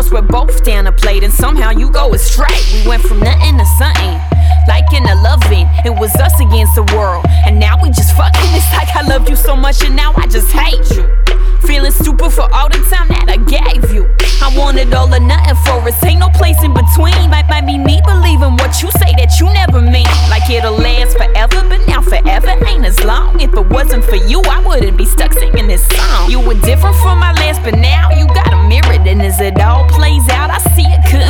once we're both down a plate and somehow you go astray. We went from nothing to something. Like in loving, it was us against the world. And now we just fucking. It's like I loved you so much and now I just hate you. Feeling stupid for all the time that I gave you. I wanted all or nothing for us. Ain't no place in between. Might, might be me believing what you say that you never mean. Wasn't for you, I wouldn't be stuck singing this song. You were different from my last, but now you got a mirror. And as it all plays out, I see it couldn't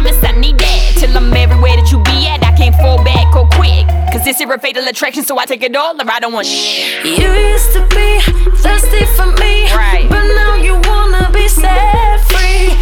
a fatal attraction, so I take it all or I don't want shh. You used to be thirsty for me, right. but now you wanna be set free.